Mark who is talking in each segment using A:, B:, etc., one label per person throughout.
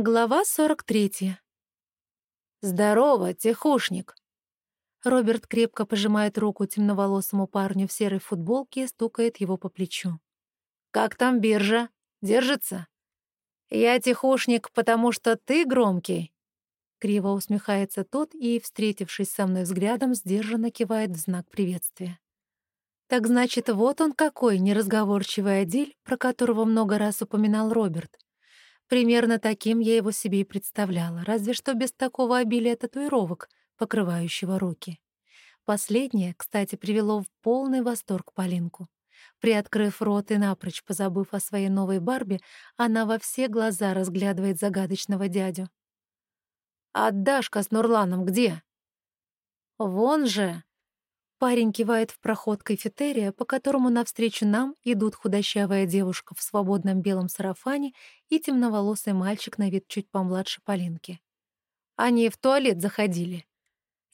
A: Глава 43.
B: «Здорово, тихушник!»
A: Роберт крепко пожимает руку темноволосому парню в серой футболке и стукает его по плечу.
B: «Как там биржа? Держится?» «Я тихушник, потому что ты громкий!»
A: Криво усмехается тот и, встретившись со мной взглядом, сдержанно кивает в знак приветствия. Так значит, вот он какой неразговорчивый Адиль, про которого много раз упоминал Роберт — Примерно таким я его себе и представляла, разве что без такого обилия татуировок, покрывающего руки. Последнее, кстати, привело в полный восторг Полинку. Приоткрыв рот и напрочь позабыв о своей новой Барби, она во все глаза разглядывает загадочного дядю.
B: «А Дашка с Нурланом где?»
A: «Вон же!» Парень кивает в проход кафетерия, по которому навстречу нам идут худощавая девушка в свободном белом сарафане и темноволосый мальчик на вид чуть помладше Полинки. Они в туалет заходили.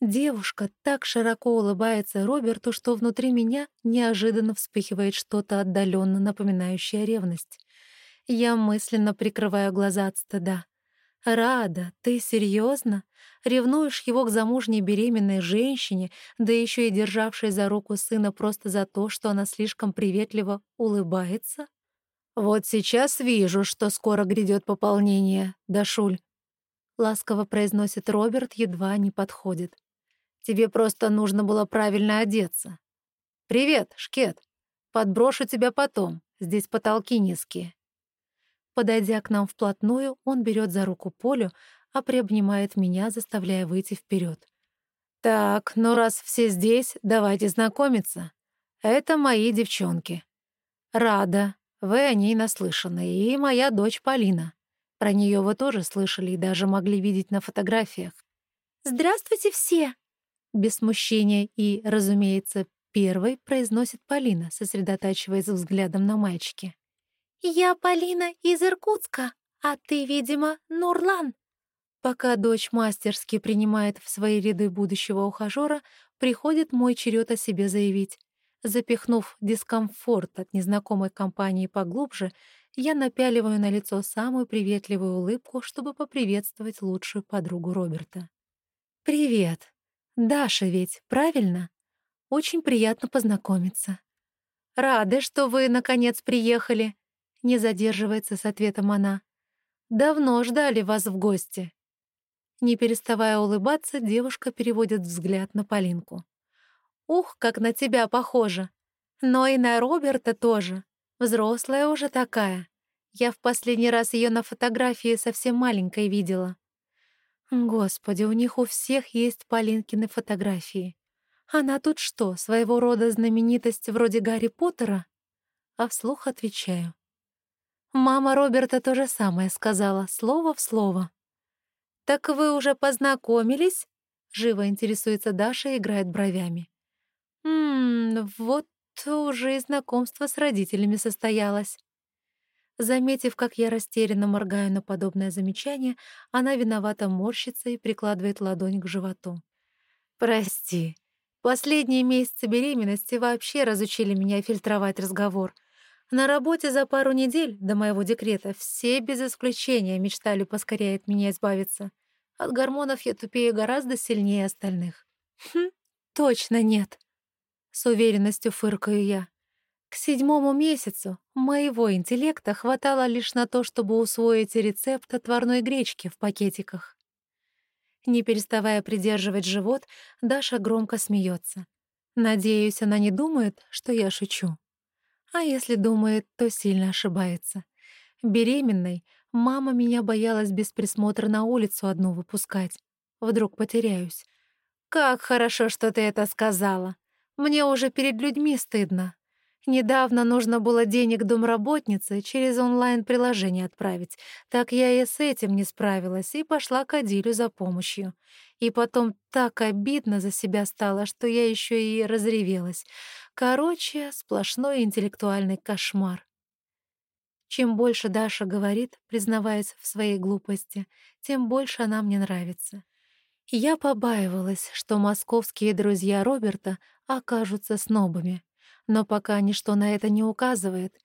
A: Девушка так широко улыбается Роберту, что внутри меня неожиданно вспыхивает что-то отдаленно напоминающее ревность. Я мысленно прикрываю глаза от стыда. «Рада, ты серьезно? Ревнуешь его к замужней беременной женщине, да еще и державшей за руку сына просто за то, что она слишком приветливо улыбается?»
B: «Вот сейчас вижу, что скоро грядет пополнение, Дашуль», — ласково произносит Роберт, едва не подходит. «Тебе просто нужно было правильно одеться. Привет, Шкет. Подброшу тебя потом, здесь потолки низкие».
A: Подойдя к нам вплотную, он берет за руку Полю, а приобнимает меня, заставляя выйти вперед.
B: «Так, ну раз все здесь, давайте знакомиться. Это мои девчонки. Рада, вы о ней наслышаны, и моя дочь Полина. Про нее вы тоже слышали и даже могли видеть на фотографиях.
A: «Здравствуйте все!» Без смущения и, разумеется, первой произносит Полина, сосредотачиваясь взглядом на мальчике. «Я Полина из Иркутска, а ты, видимо, Нурлан». Пока дочь мастерски принимает в свои ряды будущего ухажёра, приходит мой черед о себе заявить. Запихнув дискомфорт от незнакомой компании поглубже, я напяливаю на лицо самую приветливую улыбку, чтобы поприветствовать лучшую подругу Роберта. «Привет. Даша ведь, правильно? Очень приятно познакомиться. Рады, что вы, наконец, приехали. Не задерживается с ответом она. «Давно ждали вас в гости». Не переставая улыбаться, девушка переводит взгляд на Полинку. «Ух, как на тебя похоже! Но и на Роберта тоже. Взрослая уже такая. Я в последний раз ее на фотографии совсем маленькой видела». Господи, у них у всех есть Полинкины фотографии. Она тут что, своего рода знаменитость вроде Гарри Поттера? А вслух отвечаю. Мама Роберта то же самое сказала, слово в слово. «Так вы уже познакомились?» — живо интересуется Даша и играет бровями. «Ммм, вот уже и знакомство с родителями состоялось». Заметив, как я растерянно моргаю на подобное замечание, она виновато морщится и прикладывает ладонь к животу. «Прости, последние месяцы беременности вообще разучили меня фильтровать разговор. На работе за пару недель до моего декрета все без исключения мечтали поскорее от меня избавиться. От гормонов я тупее гораздо сильнее остальных. Хм, точно нет. С уверенностью фыркаю я. К седьмому месяцу моего интеллекта хватало лишь на то, чтобы усвоить рецепт отварной гречки в пакетиках. Не переставая придерживать живот, Даша громко смеется. Надеюсь, она не думает, что я шучу. А если думает, то сильно ошибается. Беременной мама меня боялась без присмотра на улицу одну выпускать. Вдруг потеряюсь. «Как хорошо, что ты это сказала. Мне уже перед людьми стыдно. Недавно нужно было денег домработнице через онлайн-приложение отправить. Так я и с этим не справилась и пошла к Адилю за помощью. И потом так обидно за себя стало, что я еще и разревелась. Короче, сплошной интеллектуальный кошмар. Чем больше Даша говорит, признаваясь в своей глупости, тем больше она мне нравится. Я побаивалась, что московские друзья Роберта окажутся снобами, но пока ничто на это не указывает.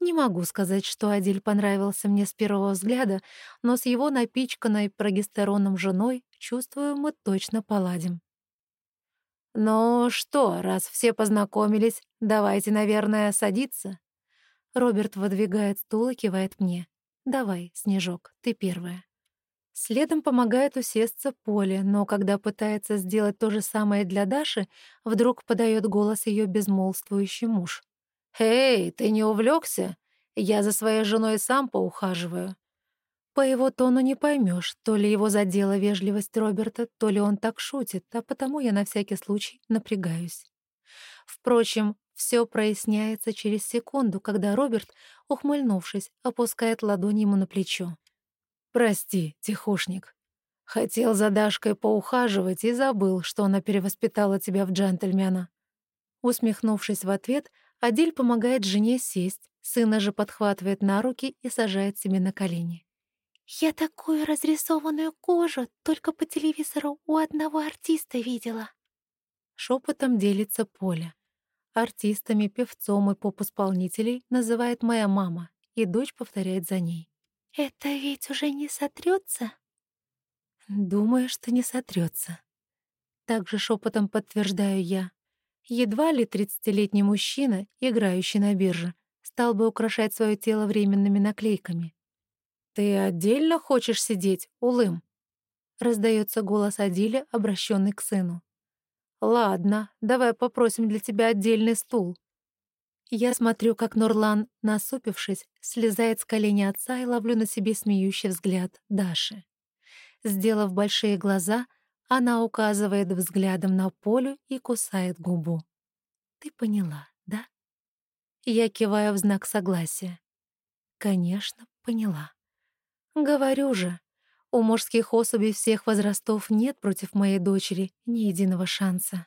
A: Не могу сказать, что Адиль понравился мне с первого взгляда, но с его напичканной прогестероном женой, чувствую, мы точно поладим.
B: «Ну что, раз все познакомились, давайте, наверное, садиться».
A: Роберт выдвигает стул и кивает мне. «Давай, Снежок, ты первая». Следом помогает усесться Поле, но когда пытается сделать то же самое для Даши, вдруг подает голос ее безмолвствующий муж.
B: «Эй, ты не увлекся? Я за своей женой сам поухаживаю».
A: По его тону не поймешь, то ли его задела вежливость Роберта, то ли он так шутит, а потому я на всякий случай напрягаюсь. Впрочем, все проясняется через секунду, когда Роберт, ухмыльнувшись, опускает ладонь ему на плечо.
B: «Прости, тихушник. Хотел за Дашкой поухаживать и забыл, что она перевоспитала тебя в джентльмена».
A: Усмехнувшись в ответ, Адиль помогает жене сесть, сына же подхватывает на руки и сажает себе на колени.
C: «Я такую разрисованную кожу только по телевизору у одного артиста видела».
A: Шепотом делится Поля. Артистами, певцом и поп-исполнителей называет моя мама, и дочь повторяет за ней.
C: «Это ведь уже не сотрется?
A: «Думаю, что не сотрется. Также шепотом подтверждаю я. Едва ли тридцатилетний мужчина, играющий на бирже, стал бы украшать свое тело временными наклейками.
B: «Ты отдельно хочешь сидеть, Улым?»
A: Раздается голос Адиля, обращенный к сыну.
B: «Ладно, давай попросим для тебя отдельный стул».
A: Я смотрю, как Нурлан, насупившись, слезает с колени отца и ловлю на себе смеющий взгляд Даши. Сделав большие глаза, она указывает взглядом на Полю и кусает губу. «Ты поняла, да?» Я киваю в знак согласия. «Конечно, поняла». Говорю же, у мужских особей всех возрастов нет против моей дочери ни единого шанса.